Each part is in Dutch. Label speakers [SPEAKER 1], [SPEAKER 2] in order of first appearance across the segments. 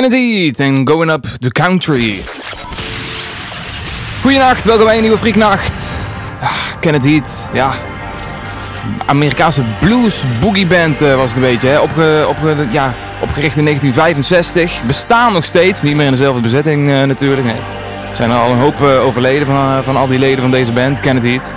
[SPEAKER 1] Kennedy en Going Up the Country. Goedenacht, welkom bij een nieuwe Freaknacht. Ah, Kennedy Heat, ja. Amerikaanse blues boogie band eh, was het een beetje. Hè? Opge, ja, opgericht in 1965. Bestaan nog steeds, niet meer in dezelfde bezetting eh, natuurlijk. Nee. Zijn er al een hoop eh, overleden van, eh, van al die leden van deze band, Kennedy Heat.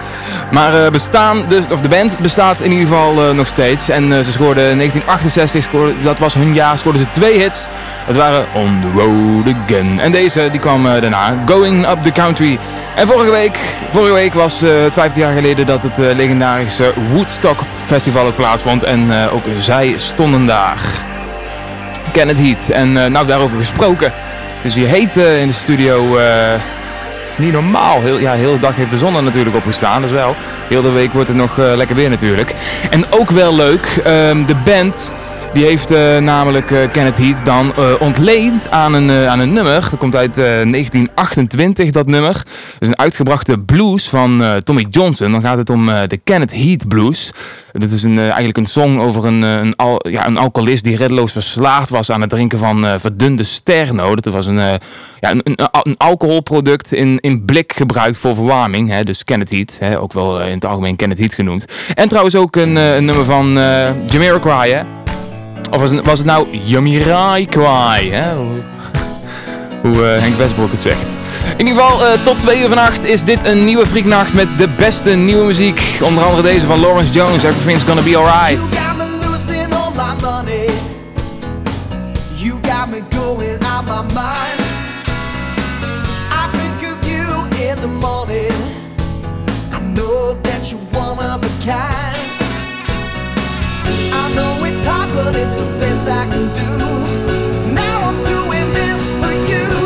[SPEAKER 1] Maar eh, bestaan, dus, of de band bestaat in ieder geval nog steeds. En ze scoorden in 1968, scoorden, dat was hun jaar, scoorden ze twee hits. Dat waren On the Road Again. En deze die kwam daarna, Going Up the Country. En vorige week, vorige week was eh, het 15 jaar geleden dat het legendarische Woodstock Festival ook plaatsvond. En ook zij stonden daar. Kenneth Heat. En nou daarover gesproken. Dus wie heet eh, in de studio eh, niet normaal. Heel, ja, heel de dag heeft de zon er natuurlijk opgestaan. Dus wel. Heel de week wordt het nog eh, lekker weer natuurlijk. En ook wel leuk. ehm, de band Die heeft eh, namelijk eh, Kenneth Heat dan eh, ontleend aan een, aan een nummer. Dat komt uit eh, 1928, dat nummer. Dat is een uitgebrachte blues van Tommy Johnson. Dan gaat het om de Kenneth Heat Blues. Dit is een, eigenlijk een song over een, een, al, ja, een alcoholist die reddeloos verslaafd was aan het drinken van verdunde sterno. Dat was een, ja, een, een, alcoholproduct in, in blik gebruikt voor verwarming. Hè? Dus Kenneth Heat, hè? ook wel in het algemeen Kenneth Heat genoemd. En trouwens ook een, nummer van Jamiroquai, hè? Of was het, was het nou Jamiroquai, hè? Hoe, eh, Henk Westbroek het zegt. In ieder geval, eh, tot twee uur vannacht is dit een nieuwe Freaknacht met de beste nieuwe muziek. Onder andere deze van Lawrence Jones, Everything's Gonna Be Alright.
[SPEAKER 2] Of. I know it's hard, but it's the best I can do. Now I'm doing this for you.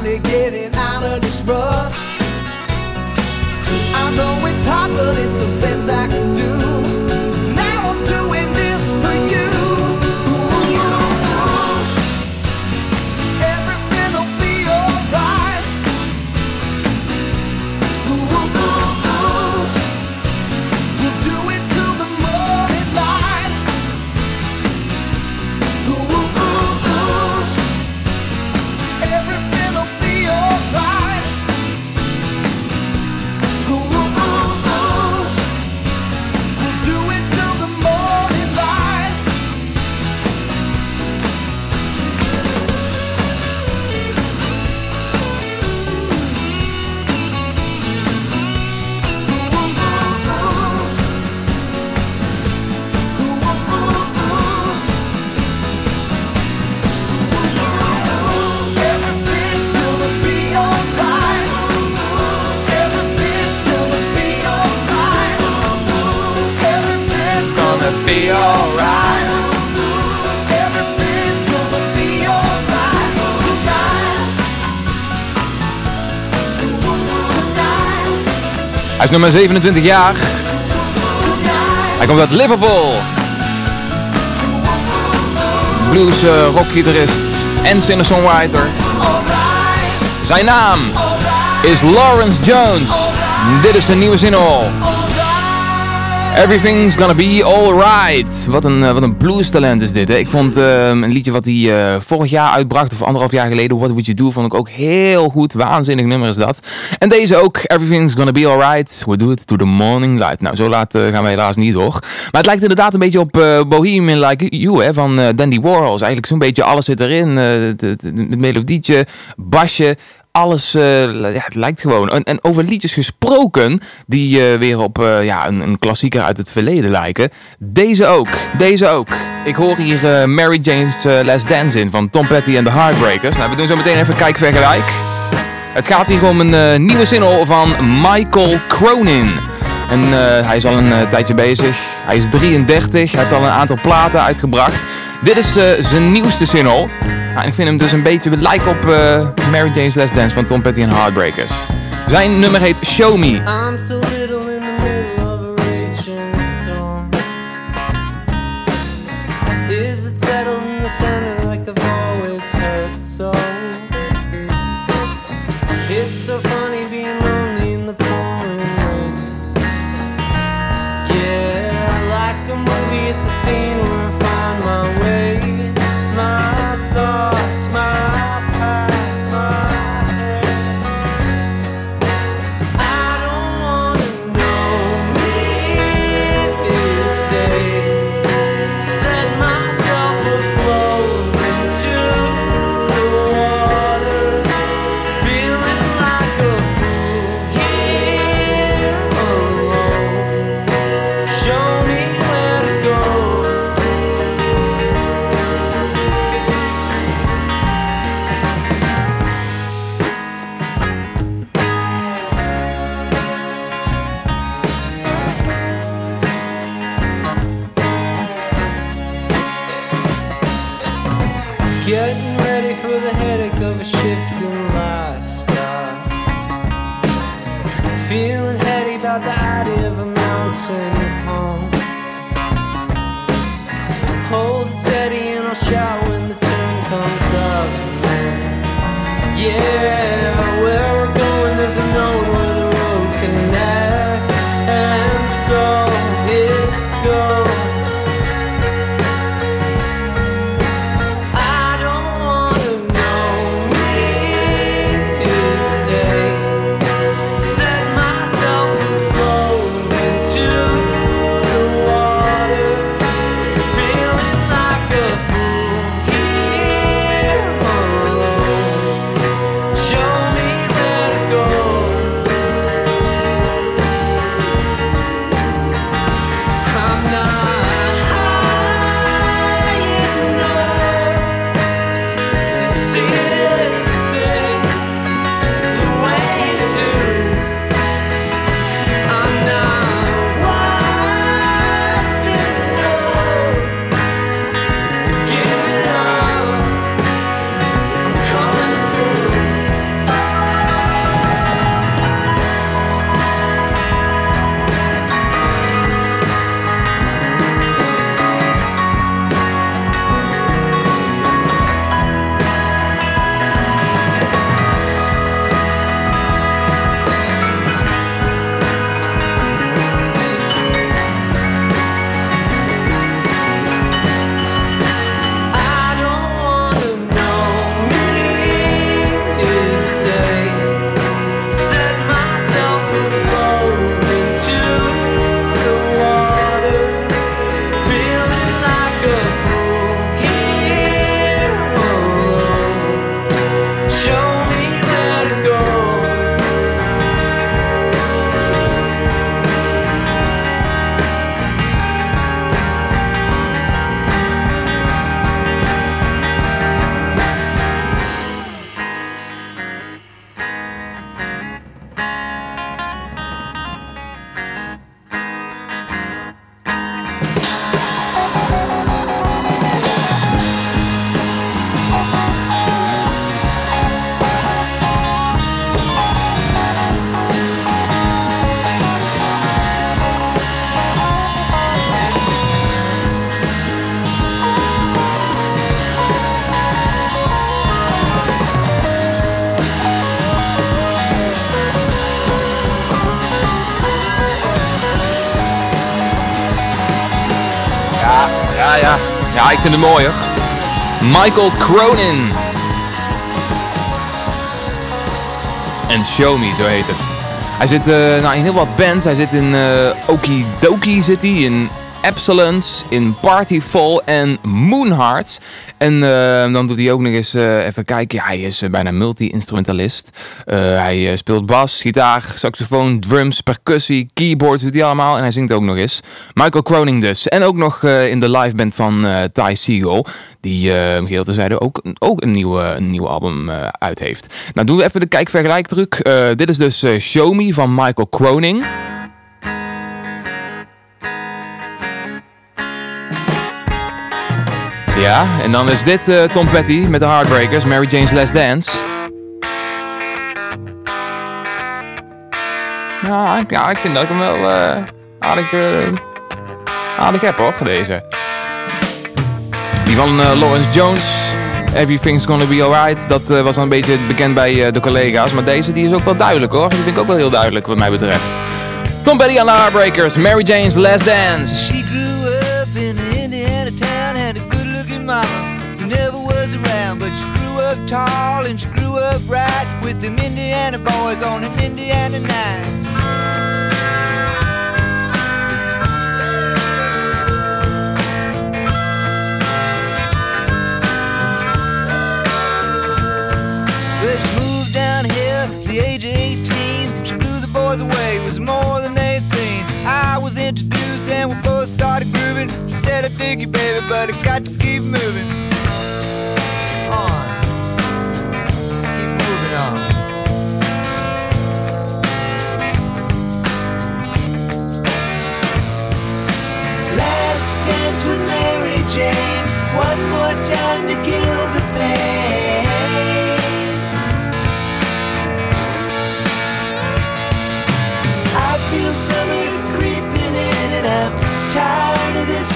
[SPEAKER 2] Finally getting out of this rut. I know it's hard, but it's the best I can do.
[SPEAKER 1] Hij is nummer 27 jaar. Hij komt uit Liverpool. Blues eh, rockgitarist en singer-songwriter. Zijn naam is Lawrence Jones. Dit is zijn nieuwe single. Everything's gonna be alright. Wat een, eh, wat een blues talent is dit. Hè? Ik vond eh, een liedje wat hij eh, vorig jaar uitbracht, of anderhalf jaar geleden, What Would You Do, vond ik ook heel goed. Waanzinnig nummer is dat. En deze ook, Everything's gonna be alright. We do it to the morning light. Nou, zo laat eh, gaan we helaas niet door. Maar het lijkt inderdaad een beetje op Bohemian Like You, van Dandy Warhols. Eigenlijk zo'n beetje alles zit erin. het melodietje, basje, alles, eh, ja, het lijkt gewoon. En, en over liedjes gesproken, die eh, weer op eh, ja, een, een klassieker uit het verleden lijken. Deze ook, deze ook. Ik hoor hier Mary Jane's Last Dance in van Tom Petty en de Heartbreakers. Nou, we doen zo meteen even kijk vergelijk. Het gaat hier om een nieuwe single van Michael Cronin. En hij is al een tijdje bezig. Hij is 33, hij heeft al een aantal platen uitgebracht. Dit is eh, zijn nieuwste single. Nou, ik vind hem dus een beetje lijken op eh, Mary Jane's Last Dance van Tom Petty en Heartbreakers. Zijn nummer heet Show Me.
[SPEAKER 2] I'm so
[SPEAKER 1] ja. Ik vind het mooi hoor. Michael Cronin. En Show Me, zo heet het. Hij zit eh, nou, in heel wat bands. Hij zit in eh Okidoki, zit hij, in Absolence, in Partyfall en Moonhearts. En eh, dan doet hij ook nog eens, eh, even kijken, hij is eh, bijna multi-instrumentalist. Hij speelt bas, gitaar, saxofoon, drums, percussie, keyboard, doet hij allemaal. En hij zingt ook nog eens. Michael Croning dus. En ook nog in de live band van Ty Segall. Die, eh geheel terzijde, ook, ook een, nieuwe, een nieuw album uit heeft. Nou, doen we even de kijkvergelijktruc. Eh dit is dus Show Me van Michael Croning. Ja, en dan is dit eh, Tom Petty met de Heartbreakers, Mary Jane's Last Dance. Ja, ja, ik vind dat ik hem wel eh, aardig, eh, aardig heb hoor, deze. Die van Lawrence Jones, Everything's Gonna Be Alright, dat was al een beetje bekend bij de collega's. Maar deze die is ook wel duidelijk hoor, die vind ik ook wel heel duidelijk wat mij betreft. Tom Petty aan de Heartbreakers, Mary Jane's Last Dance.
[SPEAKER 3] Mama who never was around, but she grew up tall and she grew up right with them Indiana boys on an Indiana night.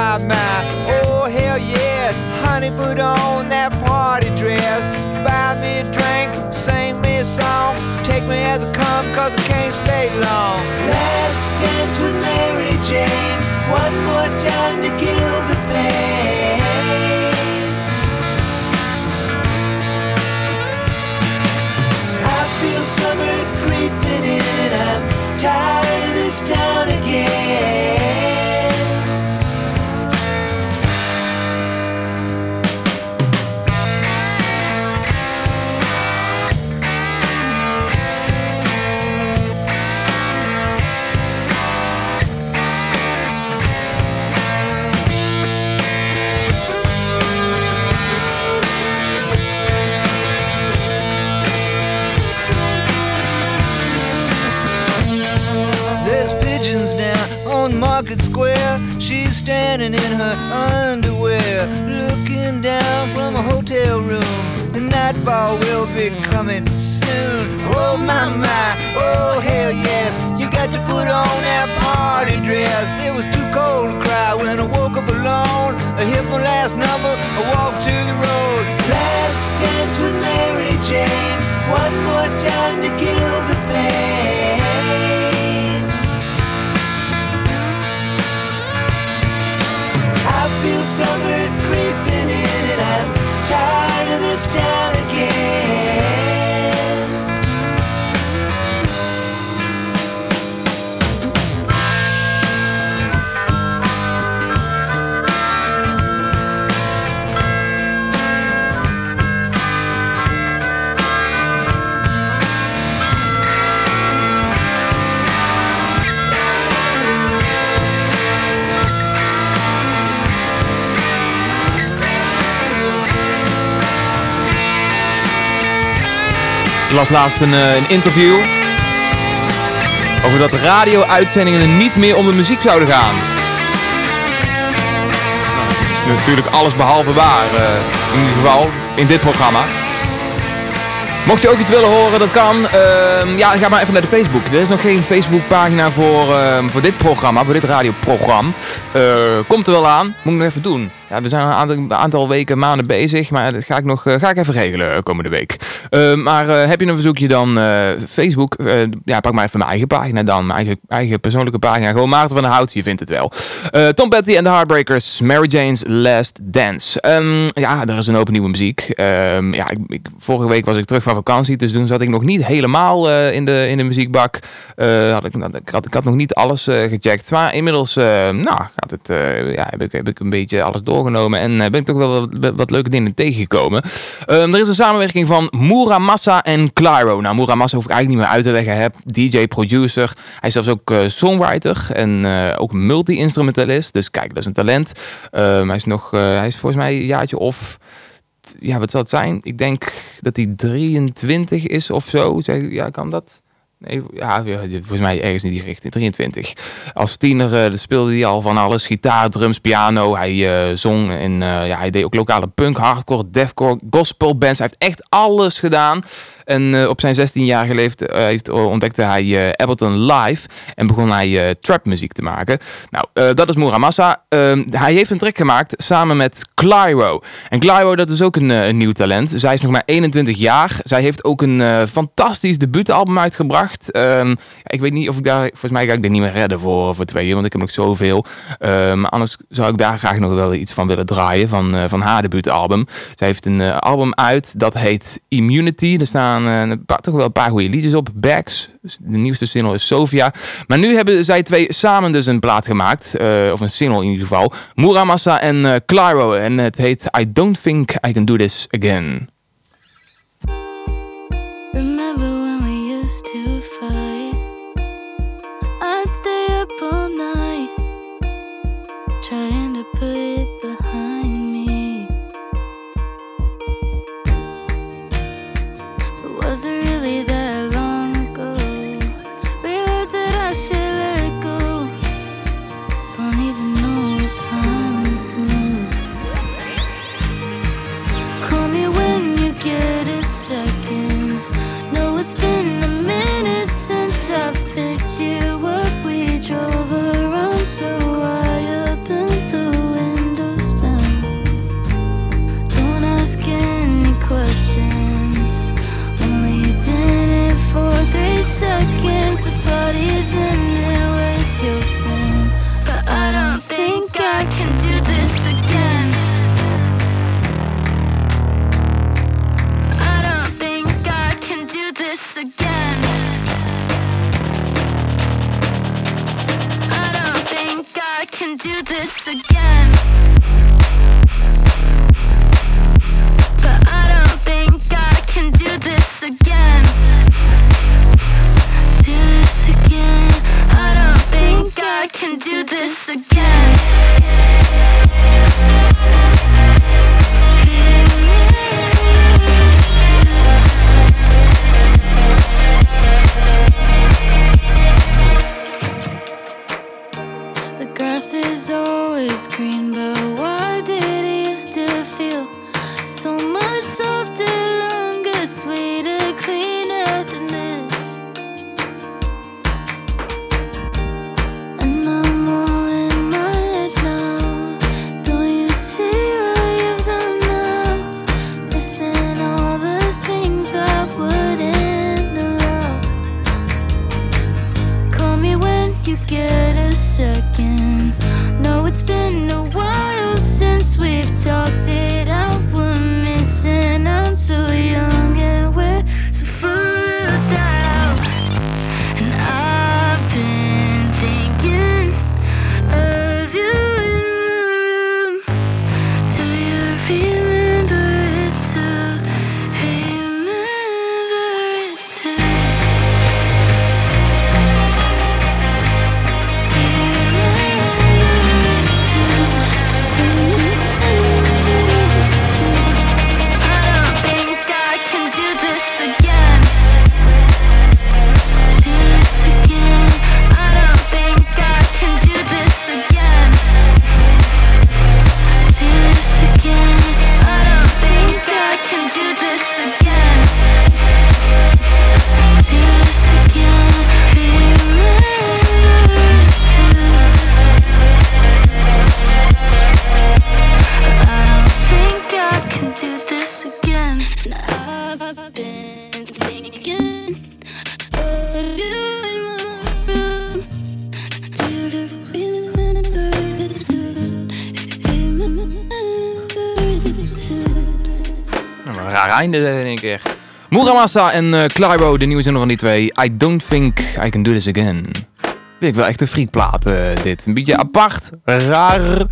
[SPEAKER 3] Oh my my, oh hell yes, honey, put on that party dress. Buy me a drink, sing me a song, take me as I come, cause I can't stay long. Last dance with Mary Jane, one more time to kill the pain. I feel summer creeping in. I'm tired of this town again.
[SPEAKER 1] Las laatst een, eh, een interview over dat radio-uitzendingen niet meer om de muziek zouden gaan. Nou, dat is natuurlijk alles behalve waar, eh, in ieder geval in dit programma. Mocht je ook iets willen horen, dat kan. Ehm, ja, ga maar even naar de Facebook. Er is nog geen Facebookpagina voor, ehm, voor dit programma, voor dit radioprogramma. Eh, komt er wel aan. Moet ik nog even doen. Ja, we zijn een aantal, aantal weken, maanden bezig, maar dat ga ik nog eh, ga ik even regelen eh, komende week. Eh, maar heb je een verzoekje dan Facebook, ja, pak maar even mijn eigen pagina dan, mijn eigen, eigen persoonlijke pagina. Gewoon Maarten van der Hout, je vindt het wel. Tom Petty en de Heartbreakers, Mary Jane's Last Dance. Ehm, ja, er is een open nieuwe muziek. Ehm, ja, ik, vorige week was ik terug van vakantie, dus toen zat ik nog niet helemaal in, de, in de muziekbak. Had ik, had, ik had nog niet alles gecheckt, maar inmiddels nou, gaat het, ja, heb, ik, heb ik een beetje alles doorgenomen en eh, ben ik toch wel wat, leuke dingen tegengekomen. Ehm, er is een samenwerking van Muramasa en Claro. Nou, Muramasa hoef ik eigenlijk niet meer uit te leggen. Heb DJ, producer. Hij is zelfs ook eh, songwriter en eh, ook multi-instrumentalist. Dus kijk, dat is een talent. Ehm, hij is nog, hij is volgens mij een jaartje of ja, wat zal het zijn? Ik denk dat hij 23 is of zo. Zeg, ja, kan dat? Nee, ja, volgens mij ergens in die richting. 23. Als tiener eh, speelde hij al van alles. Gitaar, drums, piano. Hij eh, zong en eh, ja, hij deed ook lokale punk, hardcore, deathcore, gospel bands. Hij heeft echt alles gedaan. En eh, op zijn 16-jarige leeftijd eh, heeft, ontdekte hij eh, Ableton Live en begon hij eh, trapmuziek te maken. Nou, eh, dat is Muramasa. Ehm, hij heeft een track gemaakt samen met Clyro. En Clyro, dat is ook een, eh, nieuw talent. Zij is nog maar 21 jaar. Zij heeft ook een eh, fantastisch debuutalbum uitgebracht. Ehm, ik weet niet of ik daar... Volgens mij ga ik er niet meer redden voor, voor twee want ik heb nog zoveel. Ehm, maar anders zou ik daar graag nog wel iets van willen draaien, van, eh, van haar debuutalbum. Zij heeft een eh, album uit, dat heet Immunity. Er staan eh, een paar, toch wel een paar goede liedjes op. Bags, de nieuwste single is Sofia. Maar nu hebben zij twee samen dus een plaat gemaakt, eh, of een single in ieder geval. Muramasa en eh Claro. En het heet I Don't Think I Can Do This Again. Raar in één keer. Muramasa en eh Claro, de nieuwe zin van die twee. I don't think I can do this again. Ik wel echt een freakplaat, eh, dit. Een beetje apart, raar.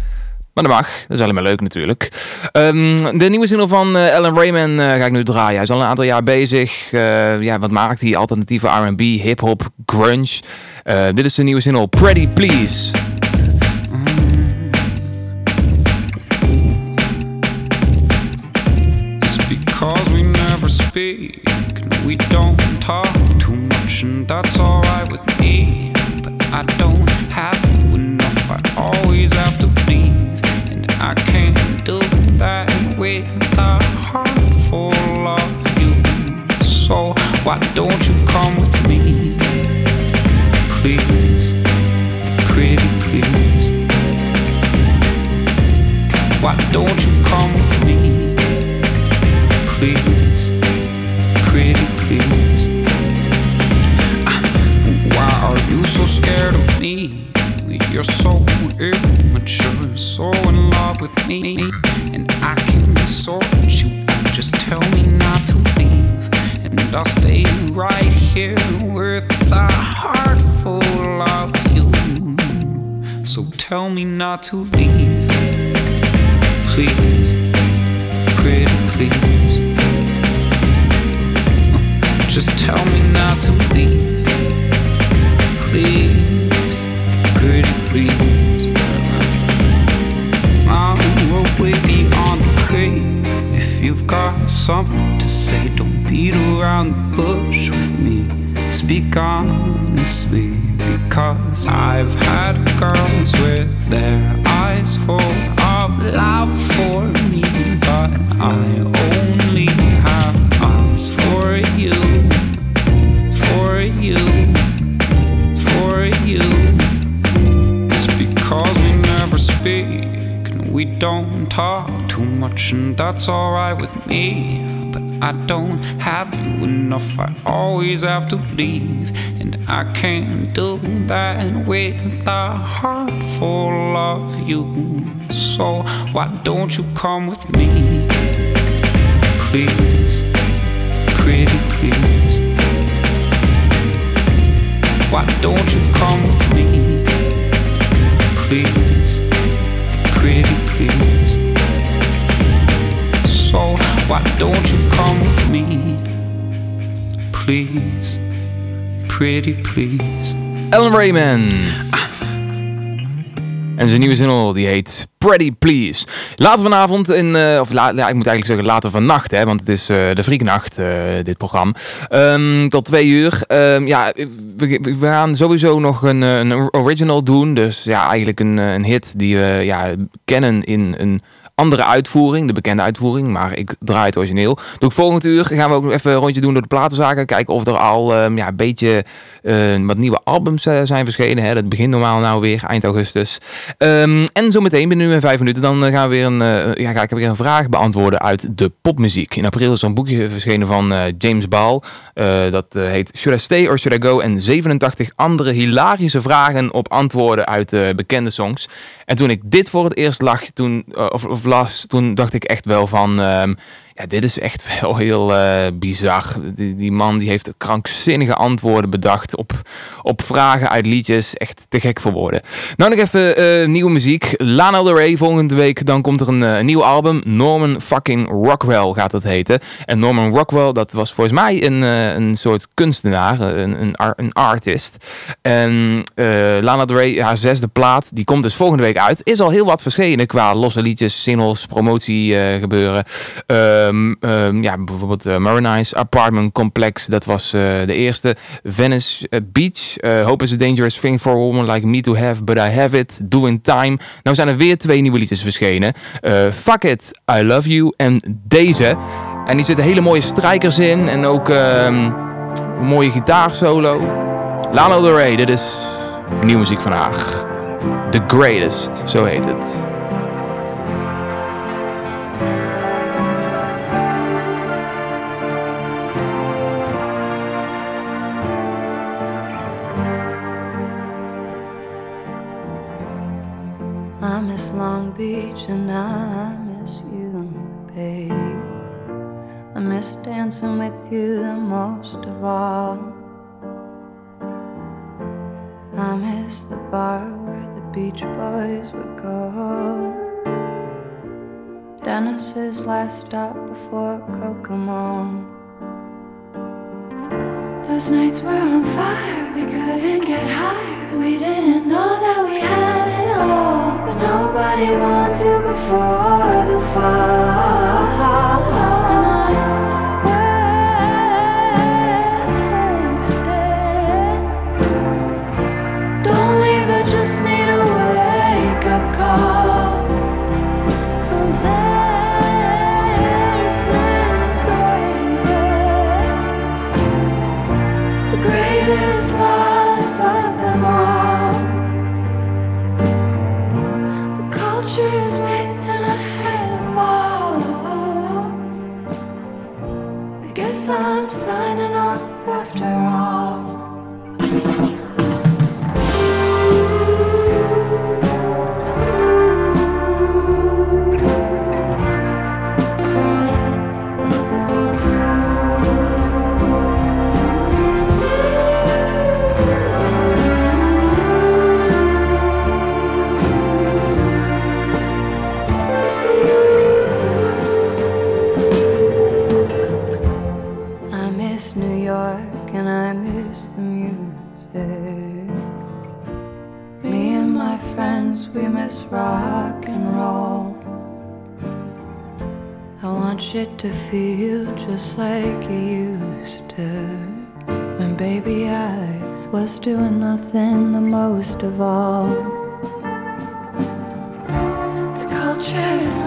[SPEAKER 1] Maar dat mag. Dat is allemaal leuk natuurlijk. Ehm, de nieuwe single van eh, Alan Rayman eh, ga ik nu draaien. Hij is al een aantal jaar bezig. Eh, ja, wat maakt hij? Alternatieve R&B, hip-hop, grunge. Eh, dit is de nieuwe single Pretty Please.
[SPEAKER 4] It's because we never speak and we don't talk too much, and that's alright with me. But I don't have you enough, I always have to leave, and I can't do that with a heart full of you. So why don't you come with me? Please, pretty please. Why don't you come with me? So scared of me? You're so immature, so in love with me, and I can sort you out. Just tell me not to leave, and I'll stay right here with a heart full of you. So tell me not to leave, please, pretty please. Uh, just tell me not to leave. Something to say, don't beat around the bush with me. Speak honestly, because I've had girls with their eyes full of love for me, but I only have eyes for you, for you, for you. It's because we never speak and we don't talk much, and that's alright with me. But I don't have you enough, I always have to leave, and I can't do that with a heart full of you. So why don't you come with me? Please, pretty please. Why don't you come with me? Please, pretty please. Why don't you come with me? Please, pretty please.
[SPEAKER 1] Alan Rayman. En zijn nieuwe single die heet Pretty Please. Later vanavond in, eh, of la, ja, ik moet eigenlijk zeggen later vannacht, hè, want het is eh, de Frieknacht, eh, dit programma. Ehm, tot twee uur. Ehm, ja, we, we gaan sowieso nog een, een original doen. Dus ja, eigenlijk een, een hit die we ja, kennen in een andere uitvoering, de bekende uitvoering, maar ik draai het origineel. Doe ik volgend uur gaan we ook nog even een rondje doen door de platenzaken, kijken of er al ehm, ja, een beetje eh, wat nieuwe albums eh, zijn verschenen. Hè. Dat begint normaal nou weer eind augustus. Ehm, en zometeen binnen nu en vijf minuten dan eh, gaan we weer een, eh, ja, ga ik weer een vraag beantwoorden uit de popmuziek. In april is er een boekje verschenen van James Ball. Dat heet Should I Stay or Should I Go? En 87 andere hilarische vragen op antwoorden uit bekende songs. En toen ik dit voor het eerst lag, toen, of, of las, toen dacht ik echt wel van... ehm, ja, dit is echt wel heel eh, bizar. Die, die man die heeft krankzinnige antwoorden bedacht op, op vragen uit liedjes. Echt te gek voor woorden. Nou nog even eh, nieuwe muziek. Lana Del Rey volgende week. Dan komt er een eh, nieuw album. Norman fucking Rockwell gaat het heten. En Norman Rockwell, dat was volgens mij een, een soort kunstenaar. Een, een, een artist. En Lana Del Rey, haar zesde plaat, die komt dus volgende week uit. Is al heel wat verschenen qua losse liedjes, singles, promotie eh, Ehm, ehm, ja, bijvoorbeeld uh, Apartment Complex, dat was eh, de eerste. Venice eh, Beach, Hope is a Dangerous Thing for a Woman Like Me to Have, But I Have It, Doing Time. Nou zijn er weer twee nieuwe liedjes verschenen. Fuck It, I Love You en deze. En die zitten hele mooie strijkers in en ook ehm, mooie gitaarsolo. Lana Del Rey, dit is nieuwe muziek van haar. The Greatest, zo heet het.
[SPEAKER 5] Beach and I miss you, babe. I miss dancing with you the most of all. I miss the bar where the beach boys would go. Dennis's last stop before Kokomo. Those nights were on fire, we couldn't get higher. We didn't know that we had it all. Nobody wants you before the fall. To feel just like it used to. When baby I was doing nothing the most of all. The culture is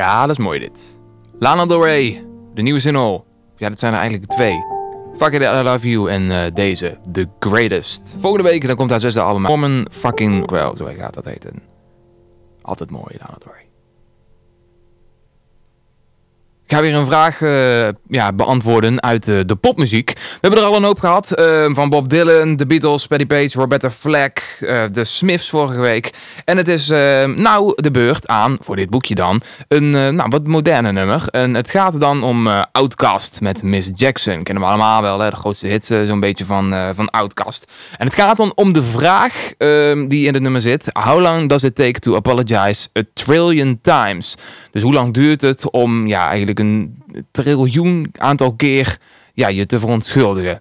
[SPEAKER 1] Ja, dat is mooi dit. Lana Del Rey, de nieuwe single. Ja, dat zijn er eigenlijk twee. Fuck it, I love you en eh, deze, The Greatest. Volgende week dan komt haar zesde album. Woman fucking well, zo gaat dat heten. Altijd mooi, Lana Del Rey. Ik ga weer een vraag eh, ja, beantwoorden uit eh, de popmuziek. We hebben er al een hoop gehad. eh, van Bob Dylan, The Beatles, Patty Page, Roberta Flack, de Smiths vorige week. En het is nou de beurt aan, voor dit boekje dan, een nou, wat moderne nummer. En het gaat dan om Outcast met Miss Jackson. Kennen we allemaal wel, hè? de grootste hits zo'n beetje van, van Outcast. En het gaat dan om de vraag eh, die in het nummer zit. How long does it take to apologize a trillion times? Dus hoe lang duurt het om ja, eigenlijk een triljoen aantal keer ja, je te verontschuldigen?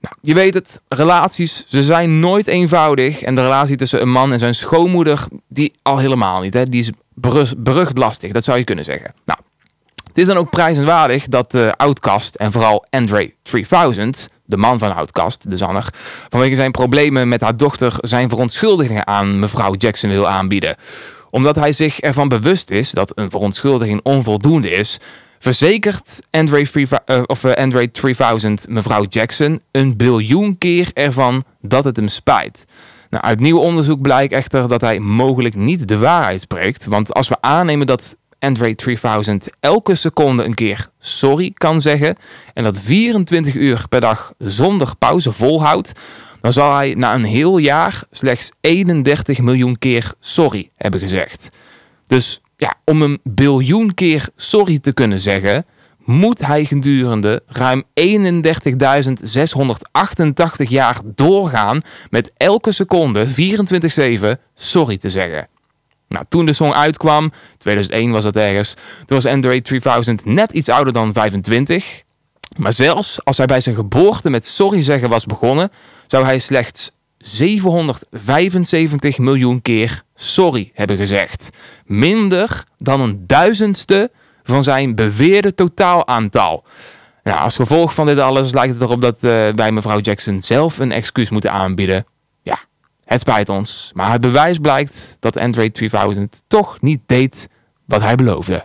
[SPEAKER 1] Nou, je weet het, relaties, ze zijn nooit eenvoudig. En de relatie tussen een man en zijn schoonmoeder, die al helemaal niet. Hè? Die is berucht, berucht lastig, dat zou je kunnen zeggen. Nou, het is dan ook prijzenswaardig dat uh, Outcast en vooral Andre 3000, de man van Outcast, de zanger, vanwege zijn problemen met haar dochter zijn verontschuldigingen aan mevrouw Jackson wil aanbieden. Omdat hij zich ervan bewust is dat een verontschuldiging onvoldoende is, verzekert Andre, 3000, uh, of, uh, Andre 3000 mevrouw Jackson een biljoen keer ervan dat het hem spijt. Nou, uit nieuw onderzoek blijkt echter dat hij mogelijk niet de waarheid spreekt. Want als we aannemen dat Andre 3000 elke seconde een keer sorry kan zeggen en dat 24 uur per dag zonder pauze volhoudt, dan zal hij na een heel jaar slechts 31 miljoen keer sorry hebben gezegd. Dus ja, om een biljoen keer sorry te kunnen zeggen, moet hij gedurende ruim 31.688 jaar doorgaan met elke seconde 24-7 sorry te zeggen. Nou, toen de song uitkwam, 2001 was dat ergens, toen was Andre 3000 net iets ouder dan 25. Maar zelfs als hij bij zijn geboorte met sorry zeggen was begonnen, zou hij slechts 775 miljoen keer sorry hebben gezegd. Minder dan een duizendste van zijn beweerde totaalaantal. Nou, als gevolg van dit alles lijkt het erop dat uh, wij mevrouw Jackson zelf een excuus moeten aanbieden. Ja, het spijt ons, maar het bewijs blijkt dat Andre 3000 toch niet deed wat hij beloofde.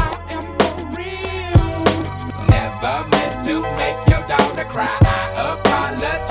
[SPEAKER 4] Never meant to make your daughter cry. I apologize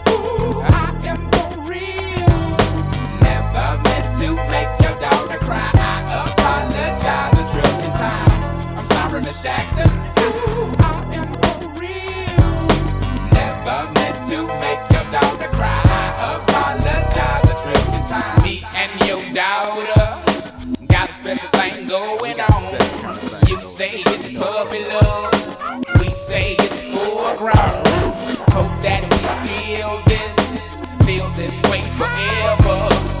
[SPEAKER 6] We say it's full grown. Hope that we feel this, this way forever.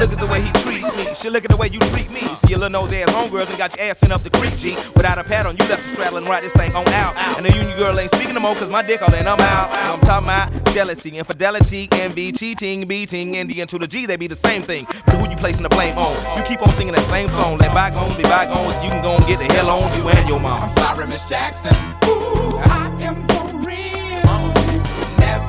[SPEAKER 7] Look at the way he treats me. She look at the way you treat me. See your little nose ass homegirls and got your ass sent up the creek, G. Without a pad on, you left the straddle and ride this thing on out. And the union girl ain't speaking no more, cause my dick all in, I'm out. I'm talking about jealousy, infidelity, envy, cheating, beating, and the to the G, they be the same thing. But who you placing the blame on? You keep on singing that same song. Let bygones be bygones. You can go and get the hell on you and your mom.
[SPEAKER 6] I'm sorry, Miss Jackson. Ooh, I am.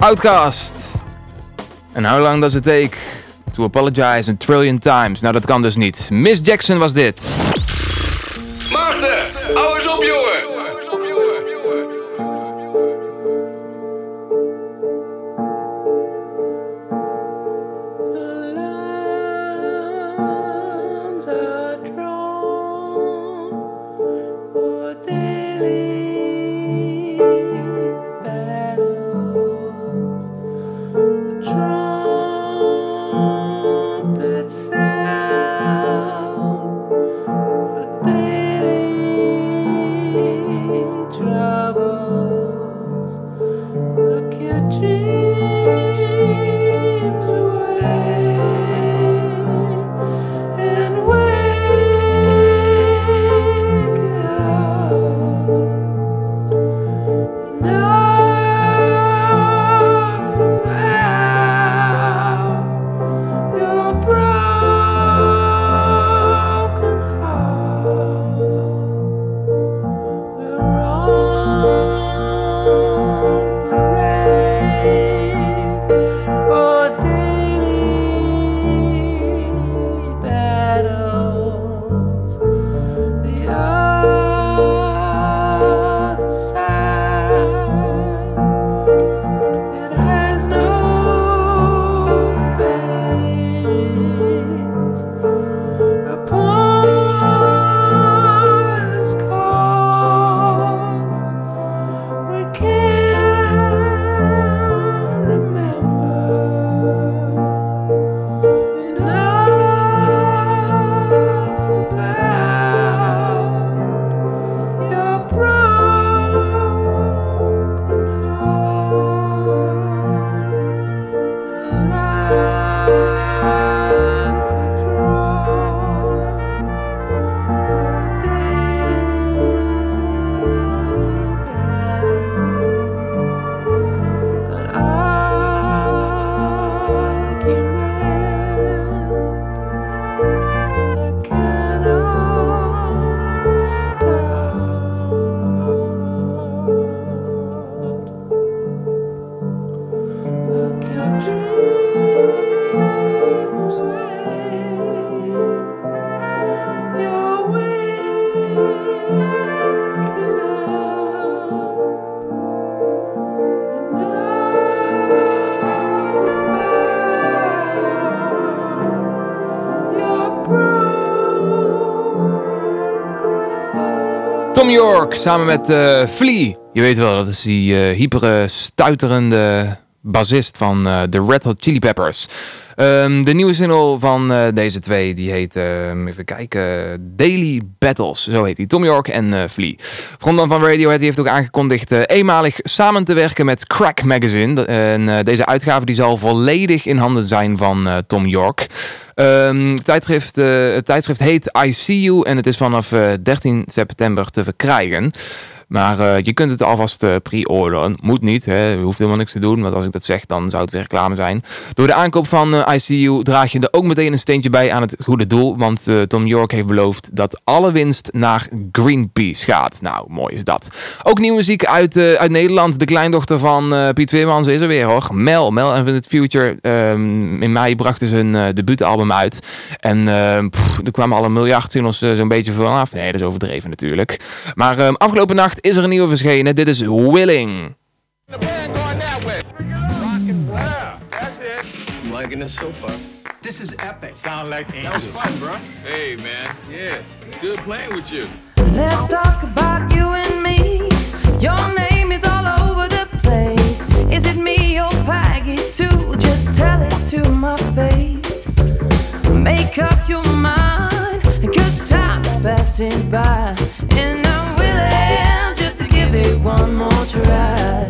[SPEAKER 1] Outcast. And how long does it take to apologize a trillion times? Nou, dat kan dus niet. Miss Jackson was dit.
[SPEAKER 8] Maarten, hou eens op, jongen.
[SPEAKER 1] York samen met eh Flea. Je weet wel, dat is die eh hypere, stuiterende bassist van eh, de Red Hot Chili Peppers. Ehm, de nieuwe single van deze twee, die heet, ehm, even kijken, Daily Battles. Zo heet die. Tom York en eh Flea. Frontman van Radiohead die heeft ook aangekondigd eenmalig samen te werken met Crack Magazine. En deze uitgave die zal volledig in handen zijn van Tom York. Ehm, het, tijdschrift, eh, het tijdschrift heet I See You en het is vanaf eh, 13 september te verkrijgen. Maar eh, je kunt het alvast eh, pre-orderen. Moet niet, hè. je hoeft helemaal niks te doen. Want als ik dat zeg, dan zou het weer reclame zijn. Door de aankoop van eh, ICU draag je er ook meteen een steentje bij aan het goede doel. Want Tom York heeft beloofd dat alle winst naar Greenpeace gaat. Nou, mooi is dat. Ook nieuwe muziek uit, uit Nederland. De kleindochter van Piet Weermans is er weer hoor. Mel, Mel en Infinite Future. Ehm, in mei brachten ze hun debuutalbum uit. En ehm, er kwamen al een miljard singles zo'n beetje vanaf. Nee, dat is overdreven natuurlijk. Maar ehm, afgelopen nacht is er een nieuwe verschenen. Dit is Willing.
[SPEAKER 9] Liking so far. This is epic. Sound like angels. That was fun, bro. Hey, man. Yeah, it's good playing with you.
[SPEAKER 10] Let's talk about you and me. Your name is all over the place. Is it me or Peggy Sue? Just tell it to my face. Make up your mind, cause time's passing by. And give one more try.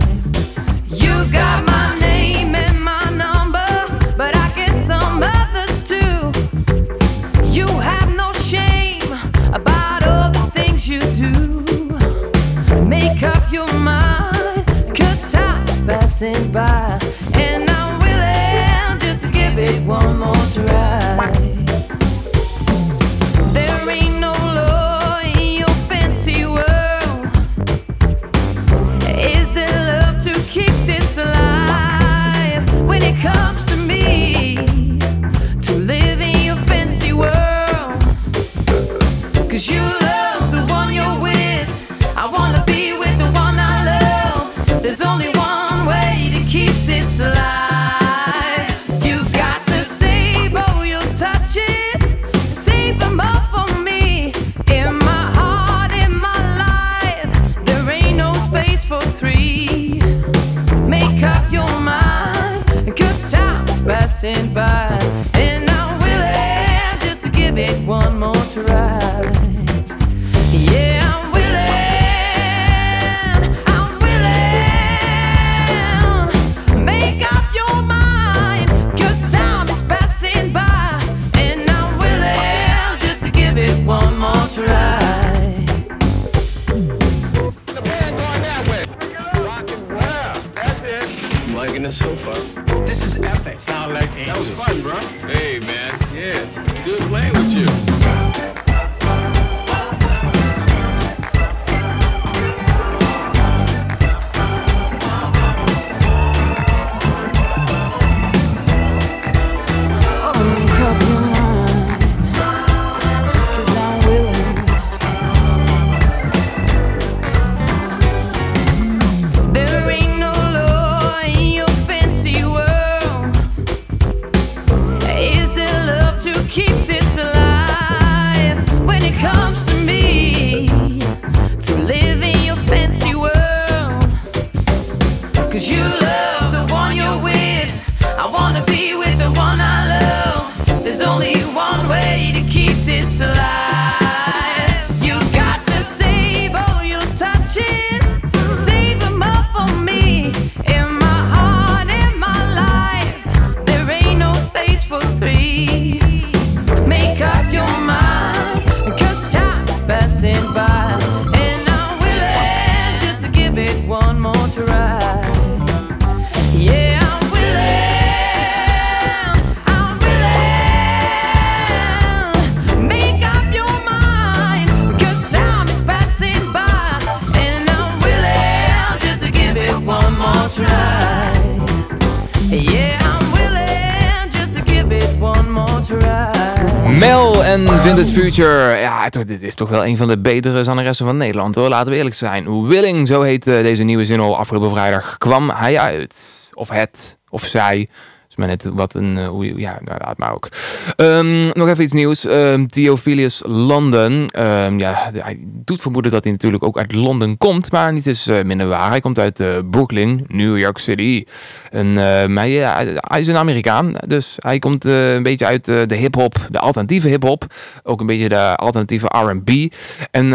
[SPEAKER 10] You got my name and my number, but I guess some others too. You have no shame about all the things you do. Make up your mind, cause time's passing by. Cause you
[SPEAKER 1] Future. Ja, dit is toch wel een van de betere zangeressen van Nederland hoor. Laten we eerlijk zijn. Willing, zo heet deze nieuwe zin al. Afgelopen vrijdag kwam hij uit. Of het, of zij. Maar net wat een, eh, hoe ja, nou, laat maar ook. Ehm, nog even iets nieuws. Ehm Theophilus London. Ehm, ja, hij doet vermoeden dat hij natuurlijk ook uit Londen komt, maar niet is eh, minder waar. Hij komt uit eh, Brooklyn, New York City. En maar ja, hij- is een Amerikaan, dus hij komt een beetje uit de hip-hop, de alternatieve hip-hop. Ook een beetje de alternatieve RB. En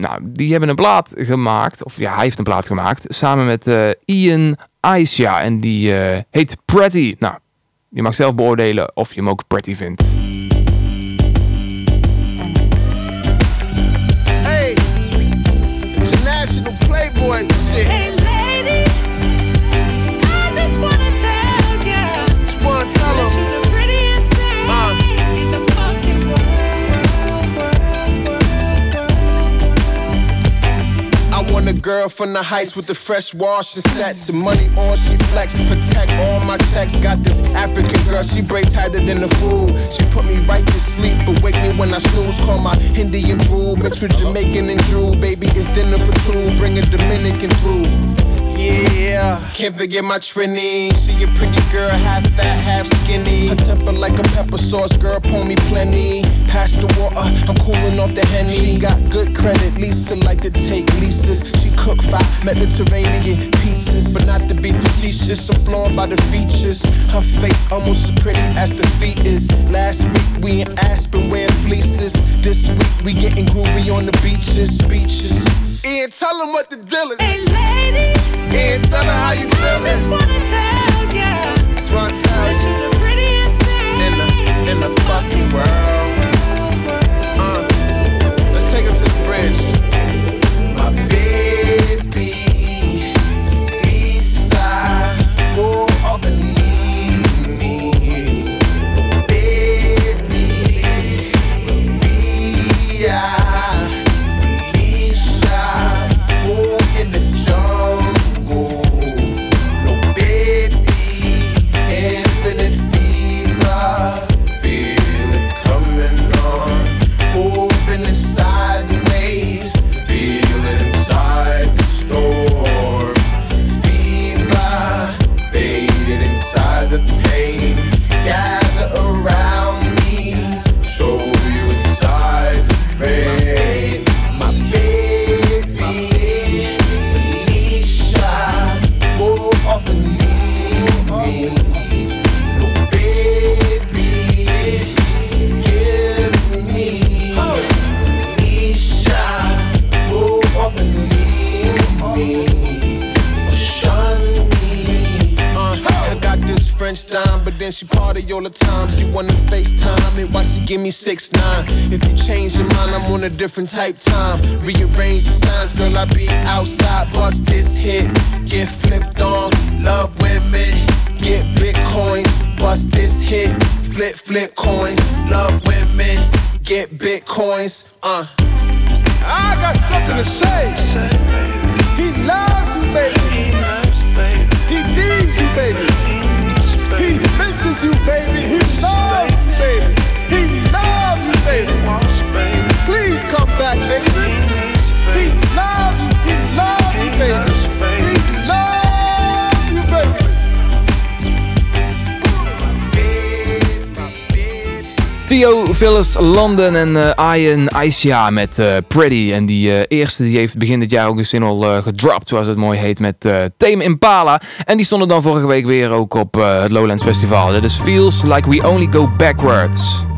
[SPEAKER 1] nou, die hebben een plaat gemaakt, of ja, hij heeft een plaat gemaakt, samen met Ian Aisha. En die eh, heet Pretty. Nou, je mag zelf beoordelen of je hem ook pretty vindt.
[SPEAKER 2] Girl from the heights with the fresh wash and sets. And money on she flex protect all my checks. Got this African girl she breaks harder than a fool. she put me right to sleep but wake me when I snooze. Call my Indian brew mixed with Jamaican and Drew baby it's dinner for two. Bring a Dominican through. Yeah, can't forget my Trini. She a pretty girl, half fat, half skinny. Her temper like a pepper sauce, girl, pour me plenty. Pass the water, I'm cooling off the henny. She got good credit, Lisa like to take leases. She cook five Mediterranean pizzas, but not to be facetious. I'm floored by the features. Her face almost as pretty as the feet is. Last week we in Aspen wearing fleeces. This week we getting groovy on the beaches, beaches. And tell them what the deal is.
[SPEAKER 10] Hey, lady,
[SPEAKER 2] Ian, tell her how you
[SPEAKER 10] I just wanna tell ya
[SPEAKER 2] Just wanna tell
[SPEAKER 10] that
[SPEAKER 2] you
[SPEAKER 10] you're the prettiest thing
[SPEAKER 2] in the in the fucking world. Then she party all the time. She wanna FaceTime it while she give me six nine. If you change your mind, I'm on a different type time. Rearrange the signs, girl, I be outside. Bust this hit, get flipped on. Love women, get bitcoins. Bust this hit, flip flip coins. Love women, get bitcoins. Uh. I got something to say. He loves you, baby. He needs you, baby. Misses you, baby. He loves you, baby. He loves you, baby.
[SPEAKER 1] Theo Phyllis London en eh, Ian Aisha met eh, Pretty. En die eh, eerste die heeft begin dit jaar ook een single gedropt, zoals het mooi heet, met Tame Impala. En die stonden dan vorige week weer ook op het Lowlands Festival. Dit is Feels Like We Only Go Backwards.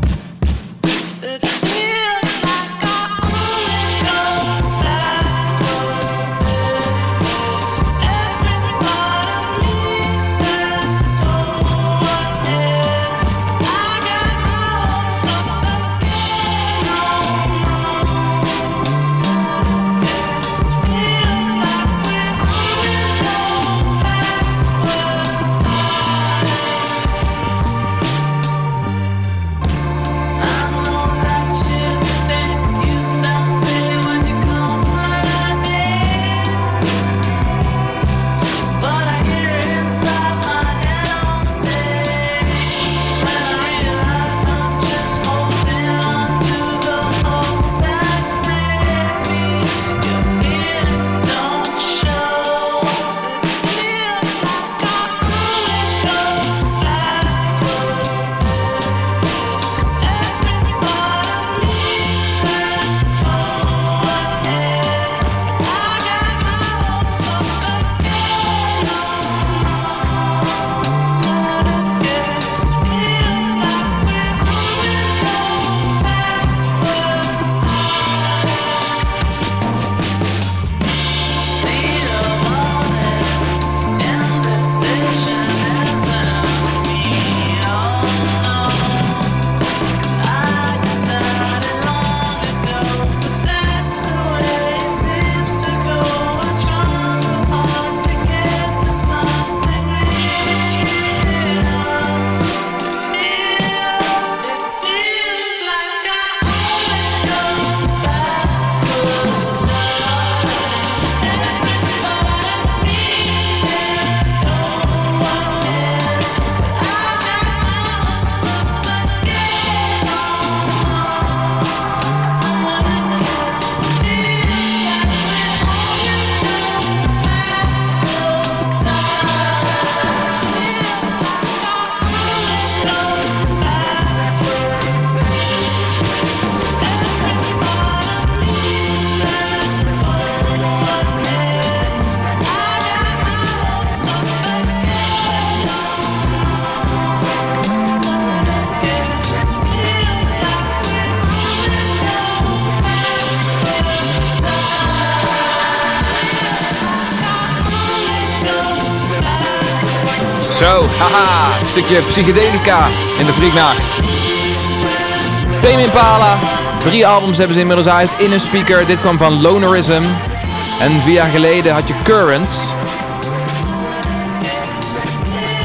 [SPEAKER 1] Zo, haha, een stukje psychedelica in de Freaknacht. Tame Impala, drie albums hebben ze inmiddels uit in een speaker. Dit kwam van Lonerism. En vier jaar geleden had je Currents.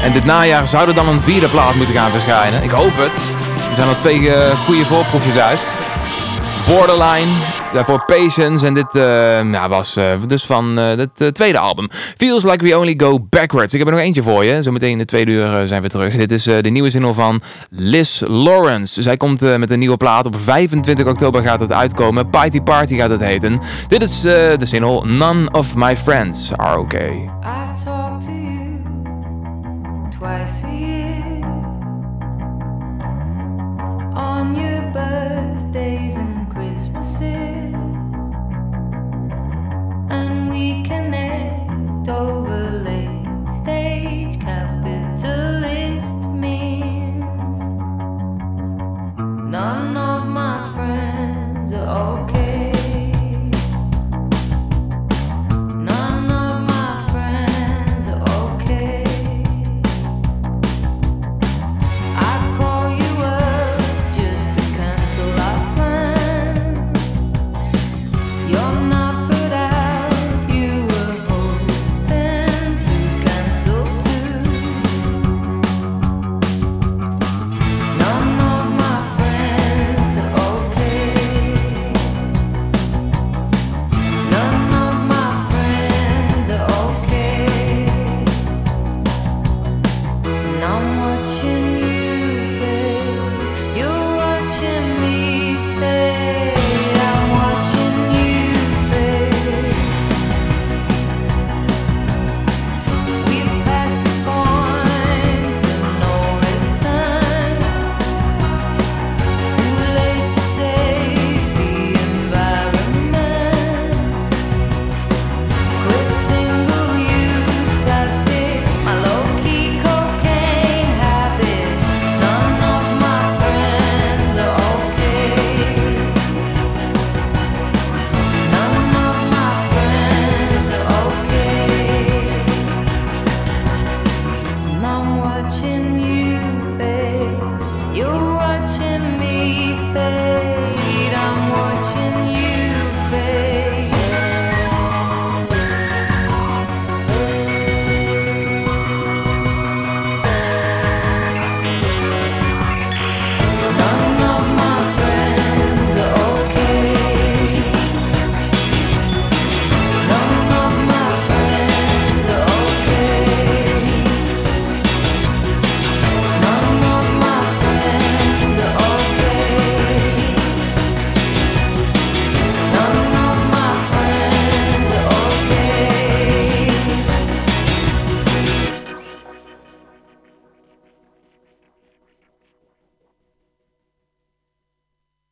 [SPEAKER 1] En dit najaar zou er dan een vierde plaat moeten gaan verschijnen. Ik hoop het. Er zijn al twee eh, goede voorproefjes uit. Borderline, daarvoor Patience. En dit ja, was eh, dus van eh, het tweede album. Feels Like We Only Go Backwards. Ik heb er nog eentje voor je. Zometeen in de tweede uur zijn we terug. Dit is de nieuwe single van Liz Lawrence. Zij komt met een nieuwe plaat. Op 25 oktober gaat het uitkomen. Party Party gaat het heten. Dit is de single None of My Friends Are Okay.
[SPEAKER 10] I talk to you twice a year on your birthdays and Christmases, and we connect over late stage capitalist memes. None of my friends are okay.